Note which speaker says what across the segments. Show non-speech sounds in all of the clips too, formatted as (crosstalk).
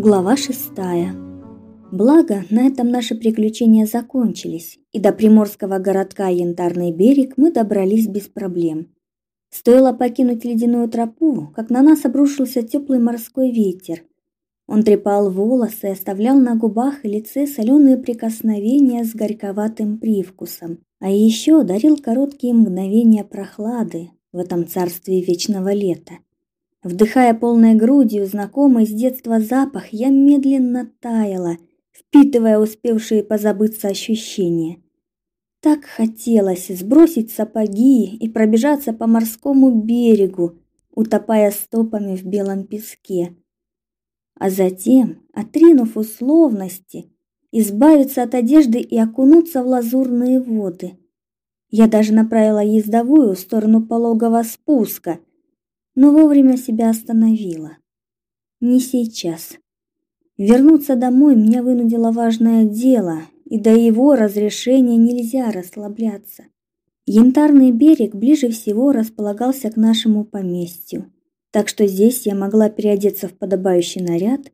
Speaker 1: Глава шестая. Благо, на этом наши приключения закончились, и до приморского городка Янтарный берег мы добрались без проблем. Стоило покинуть ледяную тропу, как на нас обрушился теплый морской ветер. Он трепал волосы и оставлял на губах и лице соленые прикосновения с горьковатым привкусом, а еще дарил короткие мгновения прохлады в этом царстве вечного лета. Вдыхая полной грудью знакомый с детства запах, я медленно таяла, впитывая успевшие позабыться ощущения. Так хотелось сбросить сапоги и пробежаться по морскому берегу, утопая стопами в белом песке. А затем, отринув условности, избавиться от одежды и окунуться в лазурные воды. Я даже направила ездовую в сторону пологого спуска, но вовремя себя остановила. Не сейчас. Вернуться домой меня вынудило важное дело, и до его разрешения нельзя расслабляться. Янтарный берег ближе всего располагался к нашему поместью, так что здесь я могла переодеться в подобающий наряд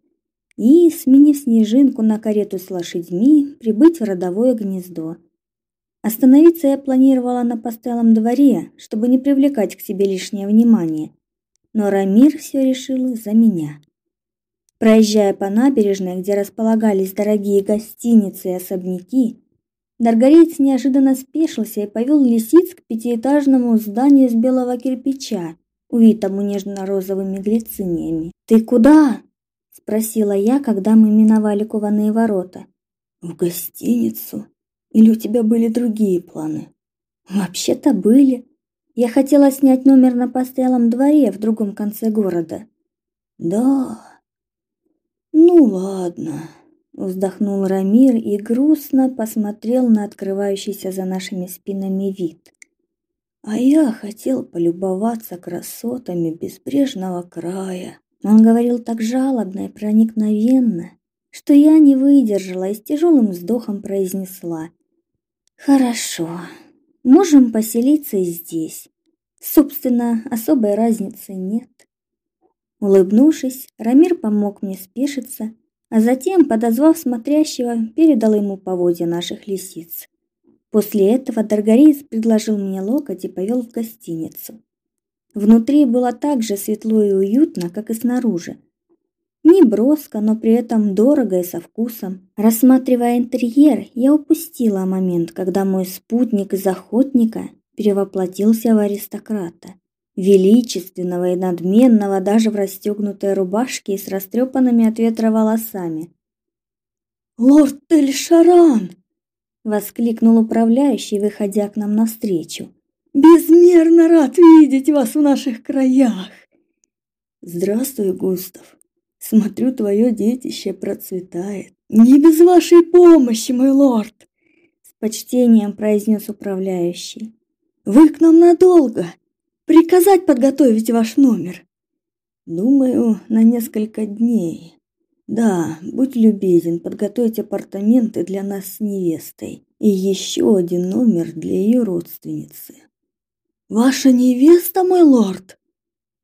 Speaker 1: и, сменив снежинку на карету с лошадьми, прибыть в родовое гнездо. Остановиться я планировала на постоялом дворе, чтобы не привлекать к себе лишнее внимание – но Рамир все решил за меня. Проезжая по набережной, где располагались дорогие гостиницы и особняки, Даргарец неожиданно спешился и повел лисиц к пятиэтажному зданию из белого кирпича, увитому нежно-розовыми глициниями. "Ты куда?" спросила я, когда мы миновали кованые ворота.
Speaker 2: "В гостиницу. Или у тебя были другие планы?"
Speaker 1: "Вообще-то были", я хотела снять номер на постоялом дворе в другом конце города.
Speaker 2: Да. Ну ладно, вздохнул Рамир и грустно посмотрел на открывающийся за нашими спинами вид. А я хотел полюбоваться красотами безбрежного края.
Speaker 1: Он говорил так жалобно и проникновенно, что я не выдержала и с тяжелым вздохом произнесла: "Хорошо. Можем поселиться и здесь. Собственно, особой разницы нет. Улыбнувшись, Рамир помог мне спешиться, а затем, подозвав смотрящего, передал ему поводья наших лисиц. После этого Даргариец предложил мне локоть и повел в гостиницу. Внутри было так же светло и уютно, как и снаружи. Не броско, но при этом дорого и со вкусом. Рассматривая интерьер, я упустила момент, когда мой спутник из охотника перевоплотился в аристократа, величественного и надменного даже в расстегнутой рубашке и с растрепанными от ветра волосами.
Speaker 2: «Лорд Тель-Шаран!»
Speaker 1: — воскликнул управляющий, выходя к нам навстречу.
Speaker 2: «Безмерно рад видеть вас в наших краях!» «Здравствуй, Густав!» Смотрю, твое детище процветает. Не без вашей помощи, мой лорд,
Speaker 1: с почтением произнес управляющий.
Speaker 2: Вы к нам надолго. Приказать подготовить ваш номер. Думаю, на несколько дней. Да, будь любезен, подготовить апартаменты для нас с невестой и еще один номер для ее родственницы. Ваша невеста, мой лорд,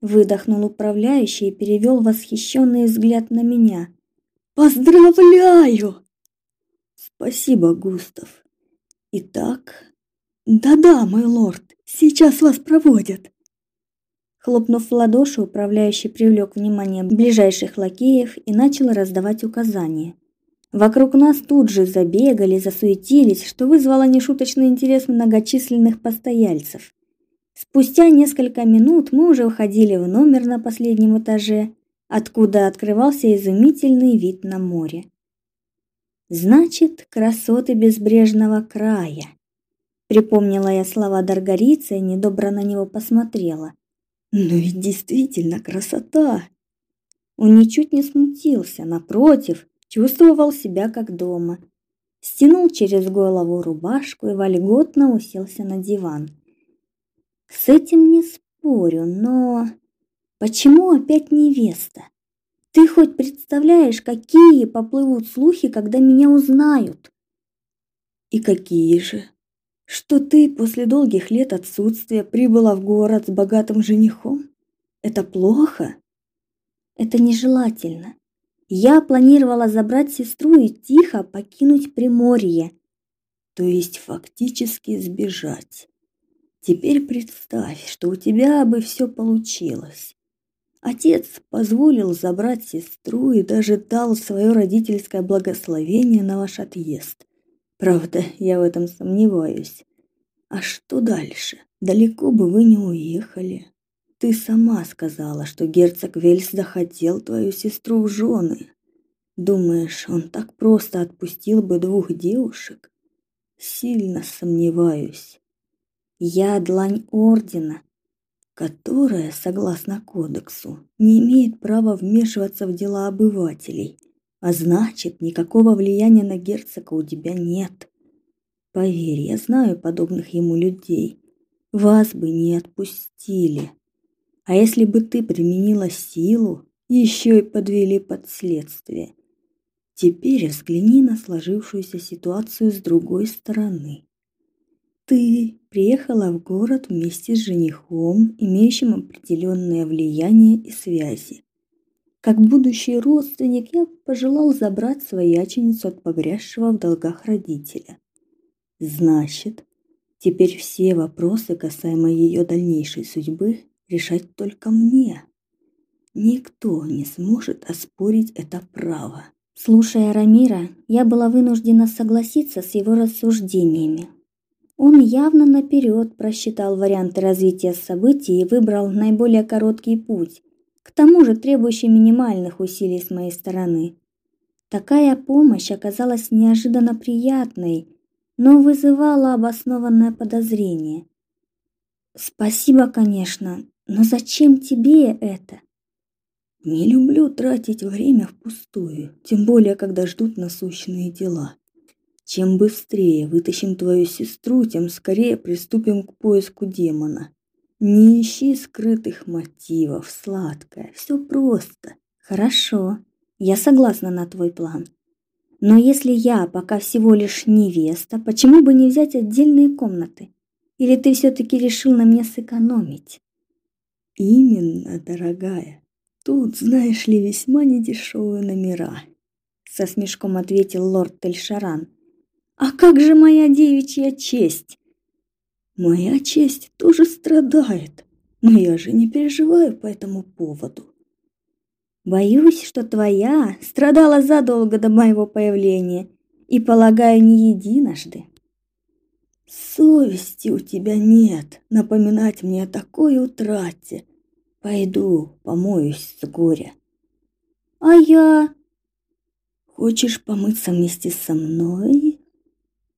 Speaker 1: выдохнул управляющий и перевел восхищенный взгляд на меня.
Speaker 2: Поздравляю. Спасибо, Густав. Итак, да-да, мой лорд, сейчас вас проводят.
Speaker 1: Хлопнув в ладоши, управляющий привлек внимание ближайших лакеев и начал раздавать указания. Вокруг нас тут же забегали, засуетились, что вызвало нешуточный интерес многочисленных постояльцев. Спустя несколько минут мы уже уходили в номер на последнем этаже, откуда открывался изумительный вид на море. Значит, красоты безбрежного края. Припомнила я слова Даргарицы и недобро на него посмотрела.
Speaker 2: Но ведь действительно красота.
Speaker 1: Он ничуть не смутился, напротив, чувствовал себя как дома. Стянул через голову рубашку и вольготно уселся на диван. С этим не спорю, но почему опять невеста? Ты хоть представляешь, какие поплывут слухи, когда меня узнают?
Speaker 2: И какие же? Что ты после долгих лет отсутствия прибыла в город с богатым женихом? Это плохо?
Speaker 1: Это нежелательно. Я планировала забрать сестру и тихо покинуть Приморье.
Speaker 2: То есть фактически сбежать. Теперь представь, что у тебя бы все получилось. Отец позволил забрать сестру и даже дал свое родительское благословение на ваш отъезд. Правда, я в этом сомневаюсь. А что дальше? Далеко бы вы не уехали. Ты сама сказала, что герцог Вельс захотел твою сестру в жены. Думаешь, он так просто отпустил бы двух девушек? Сильно сомневаюсь.
Speaker 1: Я длань ордена,
Speaker 2: которая, согласно кодексу, не имеет права вмешиваться в дела обывателей, а значит, никакого влияния на герцога у тебя нет. Поверь, я знаю подобных ему людей. Вас бы не отпустили. А если бы ты применила силу, еще и подвели под следствие. Теперь взгляни на сложившуюся ситуацию с другой стороны. Ты приехала в город вместе с женихом, имеющим определенное влияние и связи. Как будущий родственник я пожелал забрать свояченицу от погрязшего в долгах родителя. Значит, теперь все вопросы касаемо ее дальнейшей судьбы решать только мне. Никто не сможет оспорить это право.
Speaker 1: Слушая Рамира, я была вынуждена согласиться с его рассуждениями. Он явно наперед просчитал варианты развития событий и выбрал наиболее короткий путь, к тому же требующий минимальных усилий с моей стороны. Такая помощь оказалась неожиданно приятной, но вызывала обоснованное подозрение. Спасибо, конечно, но зачем тебе это?
Speaker 2: Не люблю тратить время впустую, тем более когда ждут насущные дела. Чем быстрее вытащим твою сестру, тем скорее приступим к поиску демона. Не ищи скрытых мотивов, сладкое, все просто.
Speaker 1: Хорошо, я согласна на твой план. Но если я пока всего лишь невеста, почему бы не взять отдельные комнаты? Или ты все таки решил на мне сэкономить?
Speaker 2: Именно, дорогая. Тут, знаешь ли, весьма недешевые номера. Со смешком ответил лорд Тельшаран. А как же моя девичья честь? Моя честь тоже страдает, но я же не переживаю по этому поводу.
Speaker 1: Боюсь, что твоя страдала задолго до моего появления и, полагаю, не единожды.
Speaker 2: Совести у тебя нет напоминать мне о такой утрате. Пойду помоюсь с горя.
Speaker 1: А я...
Speaker 2: Хочешь помыться вместе со мной?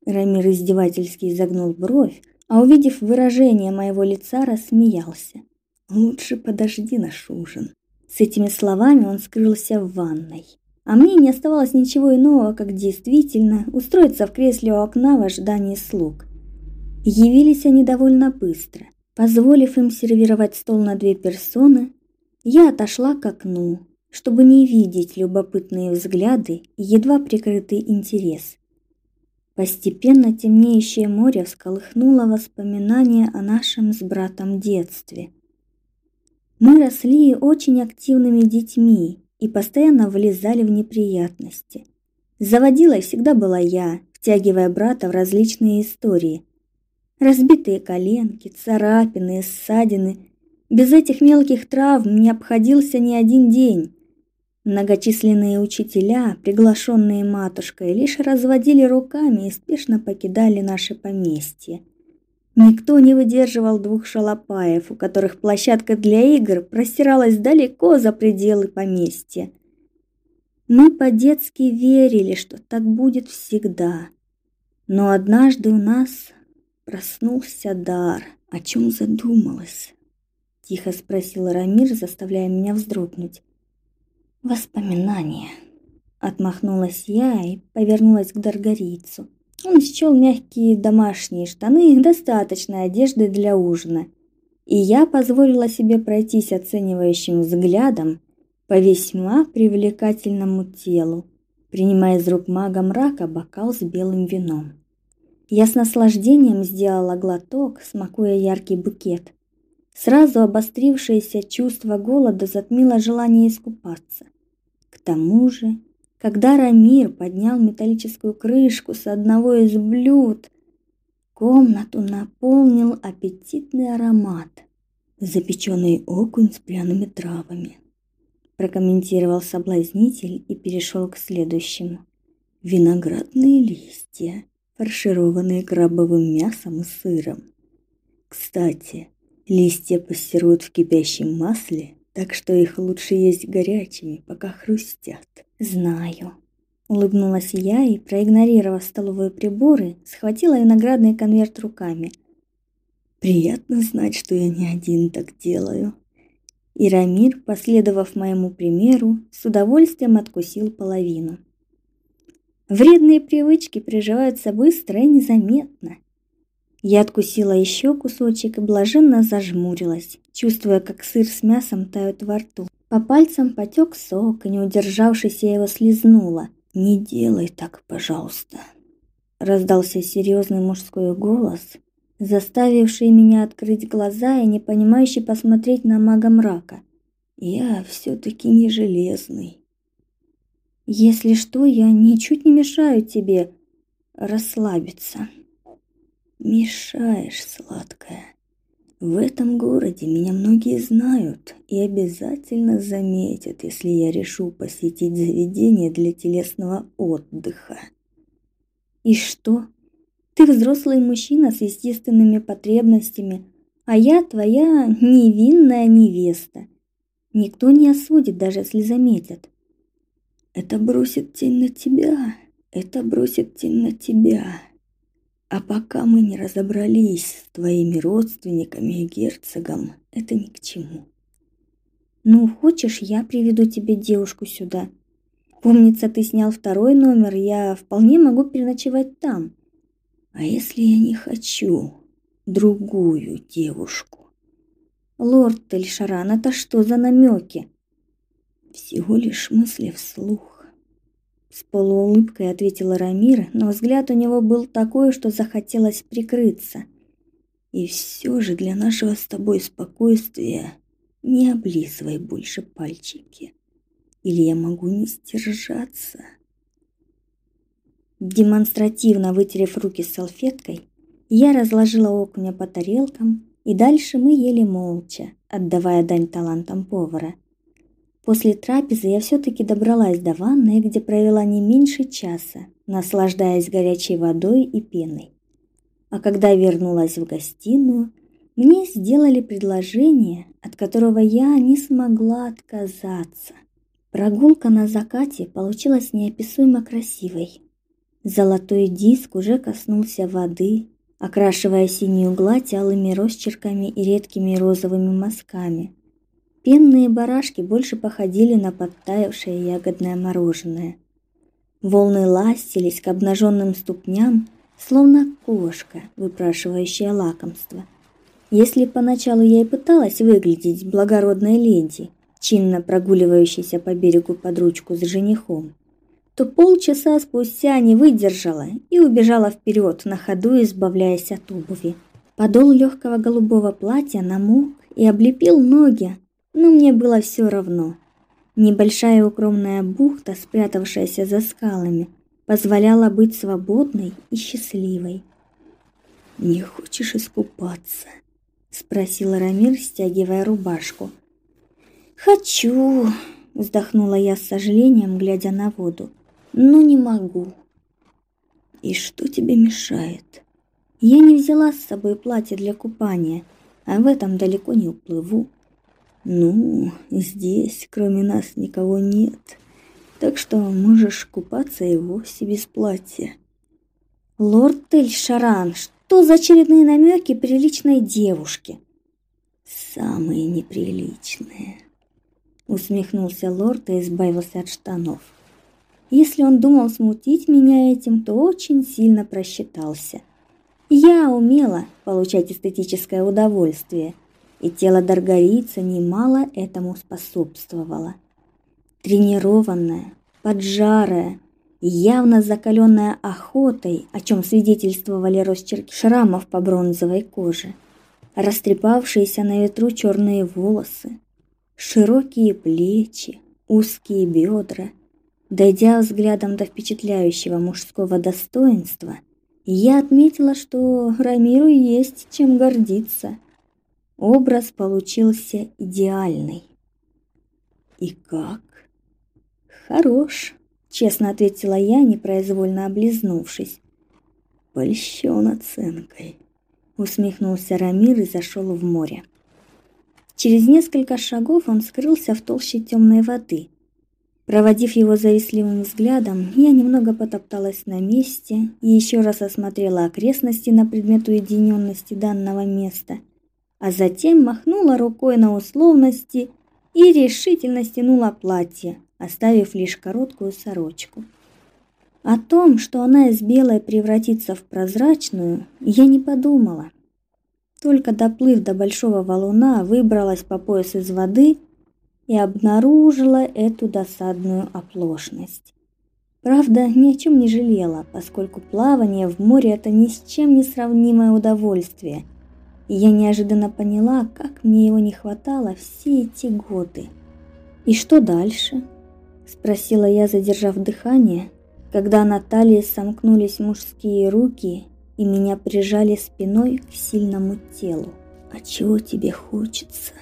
Speaker 1: Рамир издевательски изогнул бровь, а увидев выражение моего лица, рассмеялся.
Speaker 2: Лучше подожди наш ужин.
Speaker 1: С этими словами он скрылся в ванной. А мне не оставалось ничего иного, как действительно устроиться в кресле у окна в ожидании слуг. Явились они довольно быстро. Позволив им сервировать стол на две персоны, я отошла к окну, чтобы не видеть любопытные взгляды и едва прикрытый интерес. Постепенно темнеющее море всколыхнуло воспоминания о нашем с братом детстве. Мы росли очень активными детьми и постоянно влезали в неприятности. Заводилой всегда была я, втягивая брата в различные истории. Разбитые коленки, царапины, ссадины. Без этих мелких травм не обходился ни один день. Многочисленные учителя, приглашенные матушкой, лишь разводили руками и спешно покидали наше поместье. Никто не выдерживал двух шалопаев, у которых площадка для игр простиралась далеко за пределы поместья. Мы по-детски верили, что так будет всегда. Но однажды у нас проснулся дар.
Speaker 2: О чем задумалась?
Speaker 1: Тихо спросил Рамир, заставляя меня вздрогнуть.
Speaker 2: Воспоминания.
Speaker 1: Отмахнулась я и повернулась к Даргарийцу. Он счел мягкие домашние штаны достаточной одежды для ужина. И я позволила себе пройтись оценивающим взглядом по весьма привлекательному телу, принимая из рук мага мрака бокал с белым вином. Я с наслаждением сделала глоток, смакуя яркий букет. Сразу обострившееся чувство голода затмило желание искупаться. Тому же, когда Рамир поднял металлическую крышку с одного из блюд, комнату наполнил аппетитный аромат. Запеченный окунь с пряными травами. Прокомментировал соблазнитель и перешел к следующему. Виноградные листья, фаршированные крабовым мясом и сыром. Кстати, листья пассируют в кипящем масле, так что их лучше есть горячими, пока хрустят. Знаю. Улыбнулась я и, проигнорировав столовые приборы, схватила виноградный конверт руками. Приятно знать, что я не один так делаю. И Рамир, последовав моему примеру, с удовольствием откусил половину. Вредные привычки приживаются быстро и незаметно. Я откусила еще кусочек и блаженно зажмурилась, чувствуя, как сыр с мясом тают во рту. По пальцам потек сок, и не удержавшись, я его слезнула. «Не делай так, пожалуйста», — раздался серьезный мужской голос, заставивший меня открыть глаза и непонимающе посмотреть на мага мрака. «Я все-таки не железный». «Если что, я ничуть не мешаю тебе расслабиться». «Мешаешь, сладкая. В этом городе меня многие знают и обязательно заметят, если я решу посетить заведение для телесного отдыха». «И что?» Ты взрослый мужчина с естественными потребностями, а я твоя невинная невеста. Никто не осудит, даже если заметят. Это бросит тень на тебя, это бросит тень на тебя. А пока мы не разобрались с твоими родственниками и герцогом, это ни к чему. Ну, хочешь, я приведу тебе девушку сюда? Помнится, ты снял второй номер, я вполне могу переночевать там. А если я не хочу другую девушку? Лорд Тельшаран, это что за намеки? Всего лишь мысли вслух. С полуулыбкой ответила Рамир, но взгляд у него был такой, что захотелось прикрыться. И все же для нашего с тобой спокойствия не облизывай больше пальчики. Или я могу не сдержаться. Демонстративно вытерев руки салфеткой, я разложила окуня по тарелкам, и дальше мы ели молча, отдавая дань талантам повара. После трапезы я все-таки добралась до ванной, где провела не меньше часа, наслаждаясь горячей водой и пеной. А когда вернулась в гостиную, мне сделали предложение, от которого я не смогла отказаться. Прогулка на закате получилась неописуемо красивой. Золотой диск уже коснулся воды, окрашивая синюю гладь алыми росчерками и редкими розовыми мазками. Пенные барашки больше походили на подтаявшее ягодное мороженое. Волны ластились к обнаженным ступням, словно кошка, выпрашивающая лакомство. Если поначалу я и пыталась выглядеть благородной леди, чинно прогуливающейся по берегу под ручку с женихом, то полчаса спустя не выдержала и убежала вперед, на ходу избавляясь от обуви. Подол легкого голубого платья намок и облепил ноги, но мне было все равно. Небольшая укромная бухта, спрятавшаяся за скалами, позволяла быть свободной и счастливой. «Не хочешь искупаться?» — спросила Рамир, стягивая рубашку. «Хочу!» — вздохнула я с сожалением, глядя на воду но не могу. И что тебе мешает? Я не взяла с собой платье для купания, а в этом далеко не уплыву. Ну, здесь кроме нас никого нет, так что можешь купаться и вовсе без платья. Лорд Тель-Шаран, что за очередные намеки приличной девушки? Самые неприличные. Усмехнулся лорд и избавился от штанов. Если он думал смутить меня этим, то очень сильно просчитался. Я умела получать эстетическое удовольствие, и тело Даргарица немало этому способствовало. Тренированная, поджарая, явно закаленная охотой, о чем свидетельствовали росчерки шрамов по бронзовой коже, растрепавшиеся на ветру черные волосы, широкие плечи, узкие бедра. Дойдя взглядом до впечатляющего мужского достоинства, я отметила, что Рамиру есть чем гордиться. Образ получился идеальный.
Speaker 2: И как?
Speaker 1: Хорош, честно ответила я, непроизвольно облизнувшись.
Speaker 2: Польщен оценкой.
Speaker 1: Усмехнулся Рамир и зашел в море. Через несколько шагов он скрылся в толще темной воды. Проводив его завистливым взглядом, я немного потопталась на месте и еще раз осмотрела окрестности на предмет уединенности данного места, а затем махнула рукой на условности и решительно стянула платье, оставив лишь короткую сорочку. О том, что она из белой превратится в прозрачную, я не подумала. Только доплыв до большого валуна, выбралась по пояс из воды и обнаружила эту досадную оплошность. Правда, ни о чем не жалела, поскольку плавание в море это ни с чем не сравнимое удовольствие. Я неожиданно поняла, как мне его не хватало все эти годы. И что дальше? спросила я, задержав дыхание, когда на талии сомкнулись мужские руки и меня прижали спиной к сильному телу.
Speaker 2: «А чего тебе хочется?»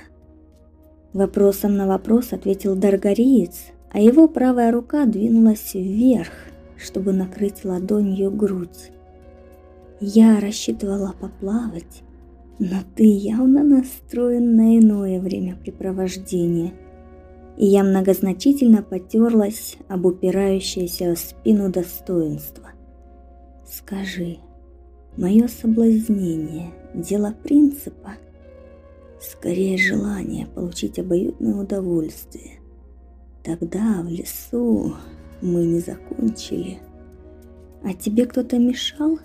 Speaker 1: Вопросом на вопрос ответил Даргариец, а его правая рука двинулась вверх, чтобы накрыть ладонью грудь. Я рассчитывала поплавать, но ты явно настроен на иное времяпрепровождение. И я многозначительно потерлась об упирающееся в спину достоинство. Скажи, Мое соблазнение – дело принципа. Скорее желание получить обоюдное удовольствие. Тогда в лесу мы не закончили. А тебе кто-то мешал?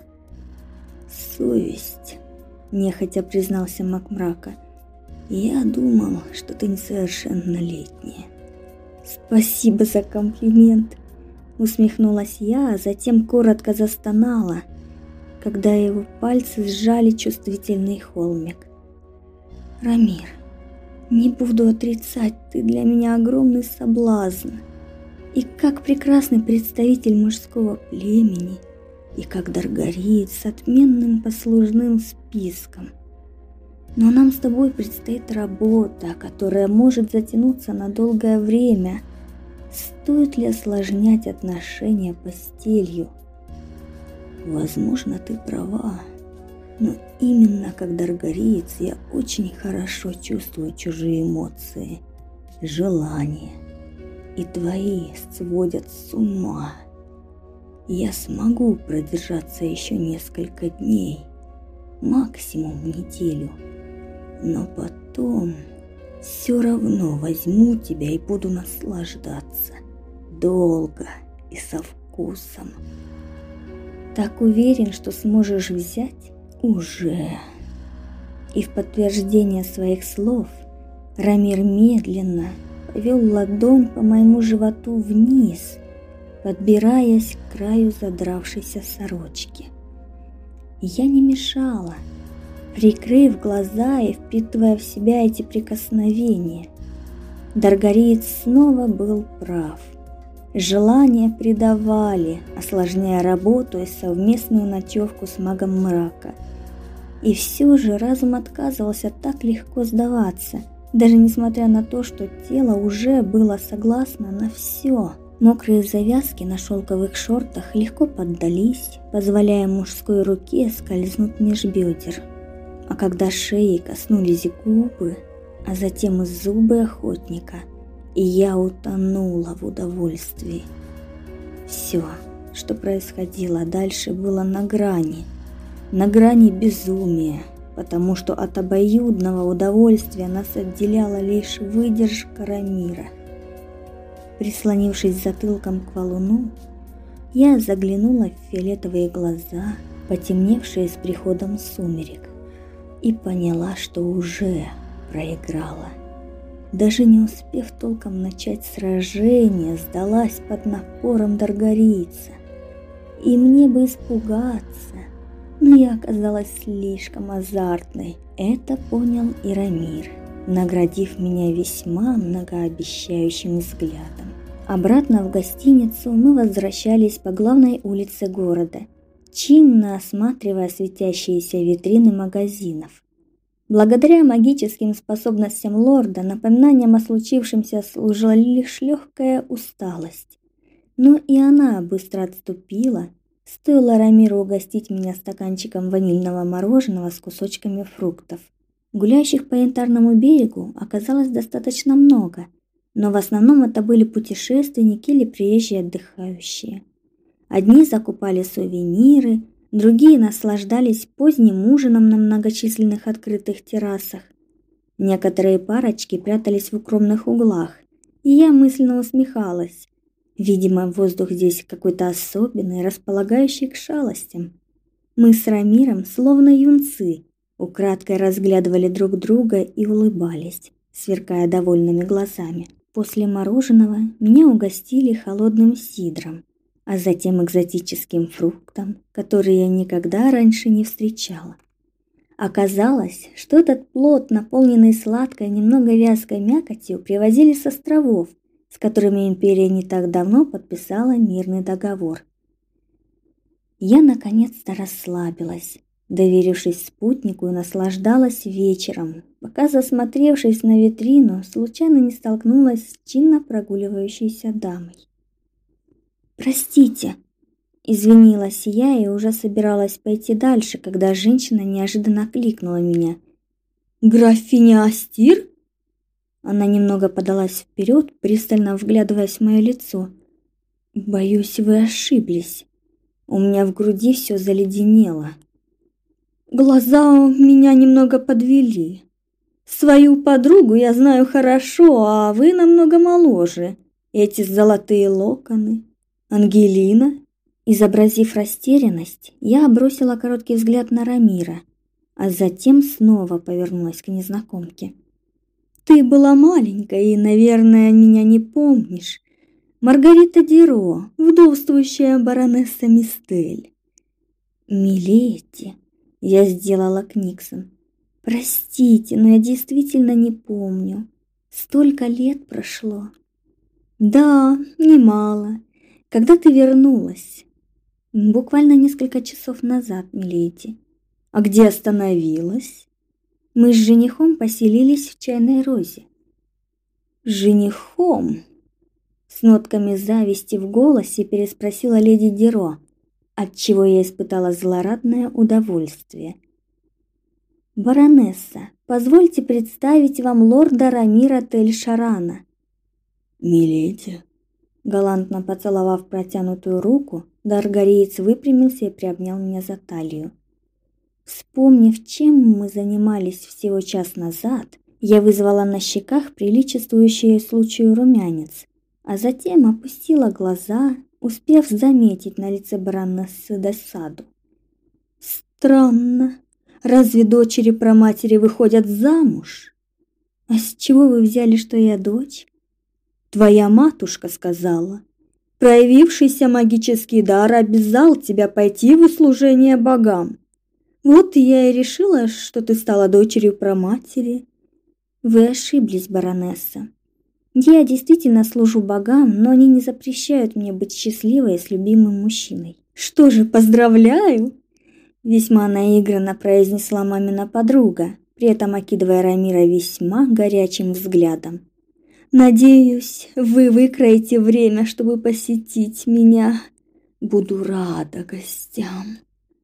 Speaker 1: Совесть, нехотя признался Макмрака. Я думал, что ты несовершеннолетняя. Спасибо за комплимент, усмехнулась я, а затем коротко застонала – когда его пальцы сжали чувствительный холмик. Рамир, не буду отрицать, ты для меня огромный соблазн. И как прекрасный представитель мужского племени, и как Даргарит с отменным послужным списком. Но нам с тобой предстоит работа, которая может затянуться на долгое время. Стоит ли осложнять отношения постелью?
Speaker 2: Возможно, ты права. Но именно как даргариец я очень хорошо чувствую чужие эмоции, желания. И твои сводят с ума. Я смогу продержаться еще несколько дней, максимум неделю. Но потом все равно возьму тебя и буду наслаждаться. Долго и со вкусом.
Speaker 1: Так уверен, что сможешь взять?
Speaker 2: Уже.
Speaker 1: И в подтверждение своих слов Рамир медленно повел ладонь по моему животу вниз, подбираясь к краю задравшейся сорочки. Я не мешала, прикрыв глаза и впитывая в себя эти прикосновения. Даргариец снова был прав. Желания предавали, осложняя работу и совместную ночевку с магом мрака. И все же разум отказывался так легко сдаваться, даже несмотря на то, что тело уже было согласно на все. Мокрые завязки на шелковых шортах легко поддались, позволяя мужской руке скользнуть меж бедер. А когда шеи коснулись губы, а затем и зубы охотника – и я утонула в удовольствии. Все, что происходило дальше, было на грани, на грани безумия, потому что от обоюдного удовольствия нас отделяла лишь выдержка Рамира. Прислонившись затылком к валуну, я заглянула в фиолетовые глаза, потемневшие с приходом сумерек, и поняла, что уже проиграла. Даже не успев толком начать сражение, сдалась под напором Даргарица. И мне бы испугаться, но я оказалась слишком азартной. Это понял и Рамир. Наградив меня весьма многообещающим взглядом. Обратно в гостиницу мы возвращались по главной улице города, чинно осматривая светящиеся витрины магазинов. Благодаря магическим способностям лорда напоминанием о случившемся служила лишь легкая усталость. Но и она быстро отступила, стоило Рамиру угостить меня стаканчиком ванильного мороженого с кусочками фруктов. Гуляющих по Янтарному берегу оказалось достаточно много, но в основном это были путешественники или приезжие отдыхающие. Одни закупали сувениры, другие наслаждались поздним ужином на многочисленных открытых террасах. Некоторые парочки прятались в укромных углах, и я мысленно усмехалась. Видимо, воздух здесь какой-то особенный, располагающий к шалостям. Мы с Рамиром, словно юнцы, украдкой разглядывали друг друга и улыбались, сверкая довольными глазами. После мороженого меня угостили холодным сидром, а затем экзотическим фруктом, который я никогда раньше не встречала. Оказалось, что этот плод, наполненный сладкой, немного вязкой мякотью, привозили с островов, с которыми империя не так давно подписала мирный договор. Я наконец-то расслабилась, доверившись спутнику и наслаждалась вечером, пока, засмотревшись на витрину, случайно не столкнулась с чинно прогуливающейся дамой. «Простите», — извинилась я и уже собиралась пойти дальше, когда женщина неожиданно кликнула меня.
Speaker 2: «Графиня Астир?»
Speaker 1: Она немного подалась вперед, пристально вглядываясь в мое лицо. «Боюсь, вы ошиблись. У меня в груди все заледенело».
Speaker 2: Глаза меня немного подвели. Свою подругу я знаю хорошо, а вы намного моложе. Эти золотые локоны. Ангелина?
Speaker 1: Изобразив растерянность, я бросила короткий взгляд на Рамира, а затем снова повернулась к незнакомке.
Speaker 2: Ты была маленькая и, наверное, меня не помнишь. Маргарита Диро, вдовствующая баронесса Мистель.
Speaker 1: Миледи, я сделала Книксон. Простите, но я действительно не помню. Столько лет прошло.
Speaker 2: Да, немало. Когда ты вернулась?
Speaker 1: Буквально несколько часов назад, миледи.
Speaker 2: А где остановилась?
Speaker 1: Мы с женихом поселились в чайной розе.
Speaker 2: Женихом?
Speaker 1: С нотками зависти в голосе переспросила леди Диро, отчего я испытала злорадное удовольствие. «Баронесса, позвольте представить вам лорда Рамира Тель-Шарана».
Speaker 2: «Миледи».
Speaker 1: Галантно поцеловав протянутую руку, Даргариец выпрямился и приобнял меня за талию. Вспомнив, чем мы занимались всего час назад, я вызвала на щеках приличествующий случаю румянец, а затем опустила глаза, успев заметить на лице баронессы досаду.
Speaker 2: «Странно. Разве дочери про матери выходят замуж?»
Speaker 1: «А с чего вы взяли, что я дочь?»
Speaker 2: «Твоя матушка сказала. Проявившийся магический дар обязал тебя пойти в услужение богам. Вот я и решила, что ты стала дочерью про матери.
Speaker 1: Вы ошиблись, баронесса. Я действительно служу богам, но они не запрещают мне быть счастливой с любимым мужчиной.
Speaker 2: Что же, поздравляю,
Speaker 1: весьма наигранно произнесла мамина подруга, при этом окидывая Рамира весьма горячим взглядом.
Speaker 2: Надеюсь, вы выкроете время, чтобы посетить меня. Буду рада гостям.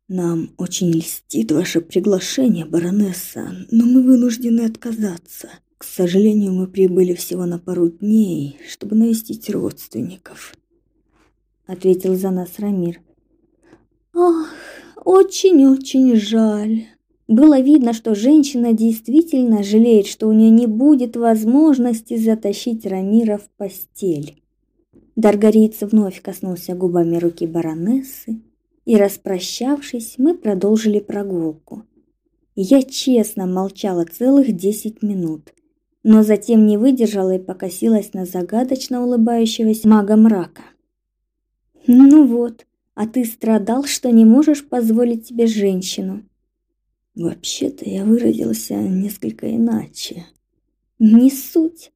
Speaker 2: Нам очень льстит ваше приглашение, баронесса, но мы вынуждены отказаться. К сожалению, мы прибыли всего на пару дней, чтобы навестить родственников, ответил за нас Рамир. Ах, очень-очень жаль. Было видно, что женщина действительно жалеет, что у нее не будет возможности затащить Рамира в постель. Даргариец вновь коснулся губами руки баронессы, и, распрощавшись, мы продолжили прогулку. Я честно молчала целых десять минут, но затем не выдержала и покосилась на загадочно улыбающегося мага мрака. «Ну вот, а ты страдал, что не можешь позволить себе женщину». «Вообще-то я выразился несколько иначе»,
Speaker 1: Не суть.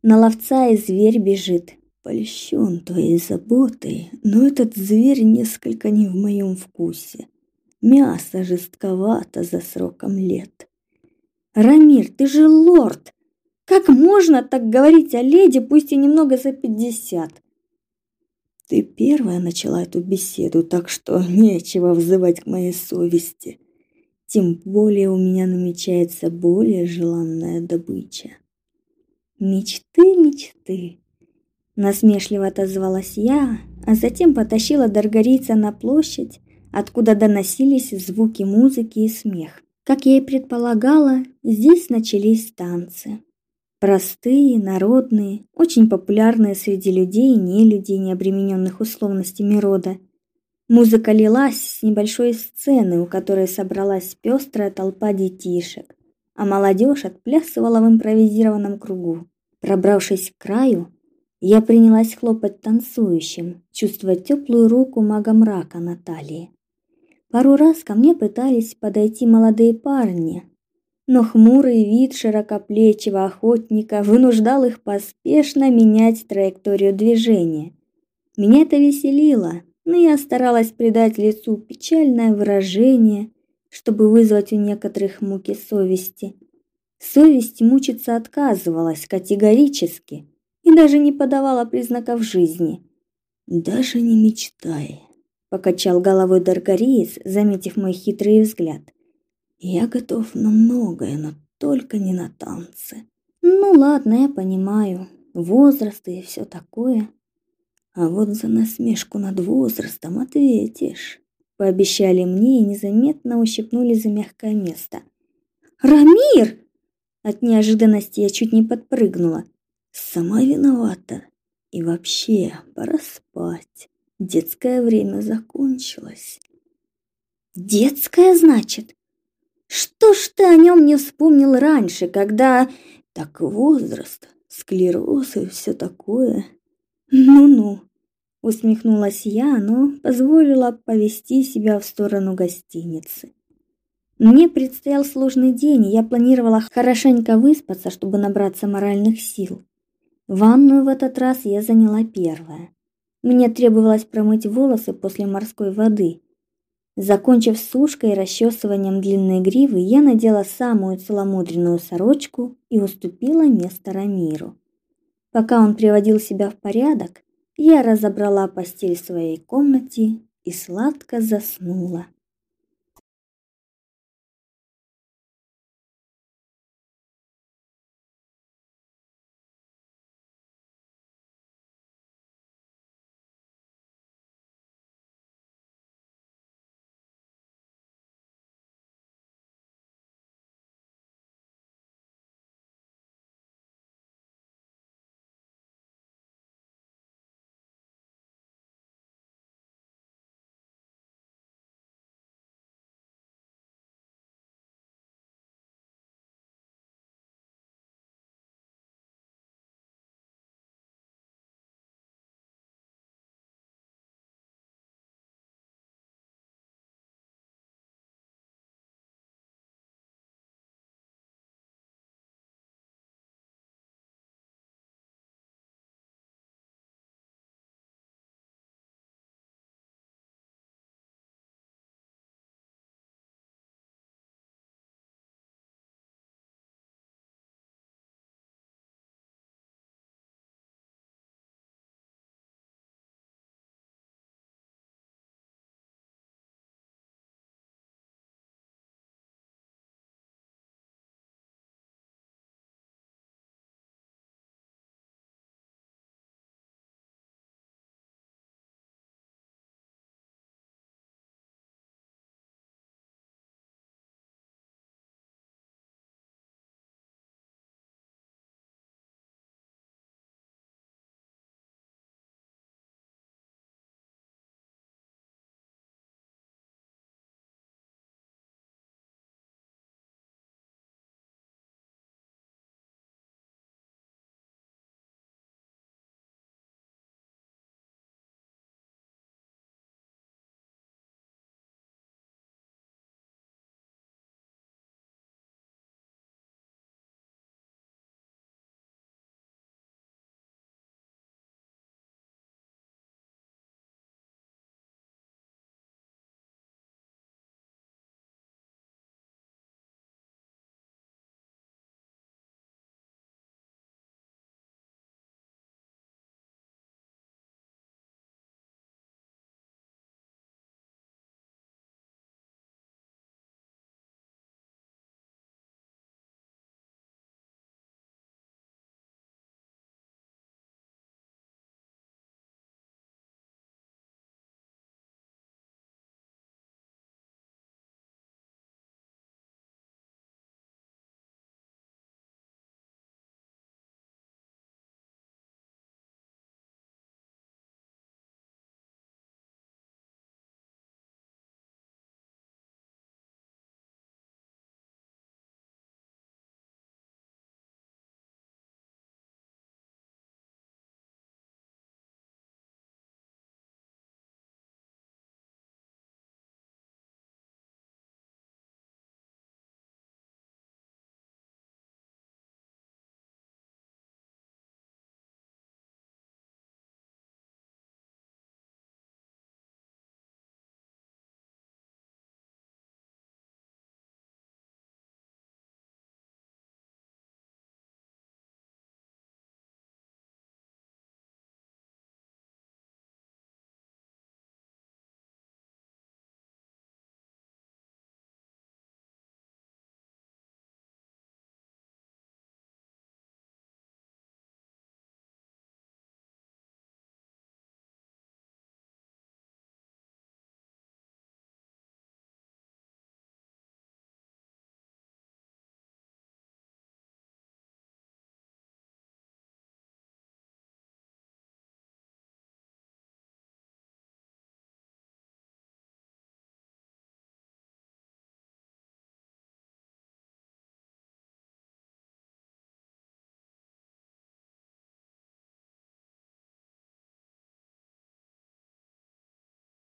Speaker 1: На ловца и зверь бежит.
Speaker 2: Польщен твоей заботой, но этот зверь несколько не в моем вкусе. Мясо жестковато за сроком лет.
Speaker 1: Рамир, ты же лорд. Как можно так говорить о леди, пусть и немного за пятьдесят?
Speaker 2: Ты первая начала эту беседу, так что (laughs) нечего взывать к моей совести. Тем более у меня намечается более желанная добыча.
Speaker 1: Мечты, мечты. Насмешливо отозвалась я, а затем потащила Даргарийца на площадь, откуда доносились звуки музыки и смех. Как я и предполагала, здесь начались танцы. Простые, народные, очень популярные среди людей и не людей, не обремененных условностями рода. Музыка лилась с небольшой сцены, у которой собралась пестрая толпа детишек, а молодежь отплясывала в импровизированном кругу. Пробравшись к краю, я принялась хлопать танцующим, чувствуя теплую руку мага мрака на талии. Пару раз ко мне пытались подойти молодые парни, но хмурый вид широкоплечего охотника вынуждал их поспешно менять траекторию движения. Меня это веселило, но я старалась придать лицу печальное выражение, чтобы вызвать у некоторых муки совести. Совесть мучиться отказывалась категорически и даже не подавала признаков жизни.
Speaker 2: «Даже не мечтай», — покачал головой Даргариец, заметив мой хитрый взгляд. Я готов на многое, но только не на танцы.
Speaker 1: Ну ладно, я понимаю. Возраст и все такое.
Speaker 2: А вот за насмешку над возрастом ответишь. Пообещали мне и незаметно ущипнули за мягкое место.
Speaker 1: Рамир! От неожиданности я чуть не подпрыгнула.
Speaker 2: Сама виновата. И вообще, пора спать. Детское время закончилось.
Speaker 1: Детское, значит? Что ж ты о нем не вспомнил раньше, когда...
Speaker 2: Так возраст, склероз и все такое.
Speaker 1: Ну-ну, усмехнулась я, но позволила повести себя в сторону гостиницы. Мне предстоял сложный день, и я планировала хорошенько выспаться, чтобы набраться моральных сил. Ванную в этот раз я заняла первая. Мне требовалось промыть волосы после морской воды, Закончив сушкой и расчесыванием длинной гривы, я надела самую целомудренную сорочку и уступила место Рамиру. Пока он приводил себя в порядок, я разобрала постель в своей комнате и сладко заснула.